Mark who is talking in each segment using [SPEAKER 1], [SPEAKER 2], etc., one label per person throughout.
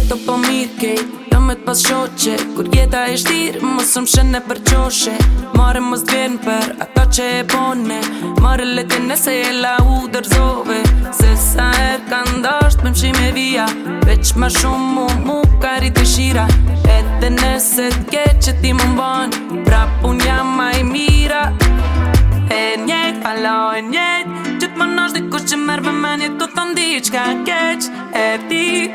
[SPEAKER 1] jetë po mirë kejt, Të me të pas Kur jeta e shtirë Më sëm shënë e përqoqe Mare mos zbjernë për ata që e bone Mare le të e la u dërzove Se sa e er ka ndasht mshime via Veq ma shumë mu mu ka rritë e shira E të nese që ti më mbonë Pra pun jam ma i mira E njët falo e njët Që të më nështë i që mërë për menjë Të të të ka keq E ti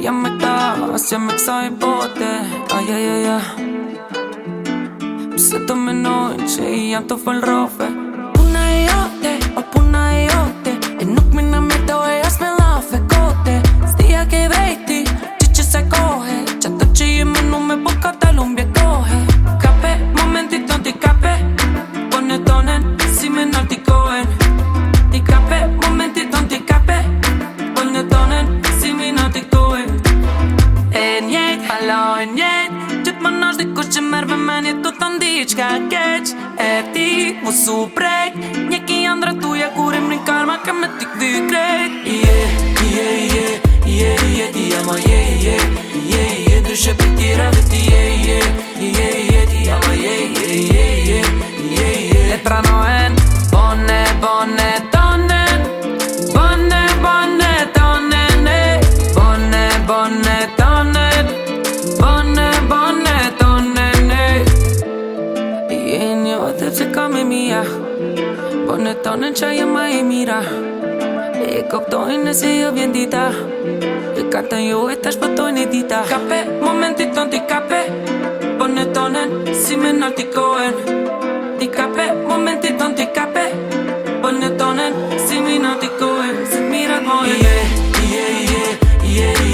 [SPEAKER 1] Ya me me me i bote Ay, ay, ay, ay Se mi noche y llanto fue el rofe njëjt Që të më nash dikur që mërë meni Të të ndi që ka keq E ti mu su prejt Një ki andra tuja kurim një karma Ka me t'i këdy krejt Ije, ije, ije, ije, ije je, ti jama Je, ije je, je, je, je, je, je, je, ije, ije je, je, je, je, ije czekamy en Ponetone chayama y mira el copto en ese yo bendita Y canta yo estas dita Capé, momentito en ticapé en, si me narticoen Ticapé, momentito en ticapé en, si me narticoen Si mira, oye Yeah, yeah, yeah, yeah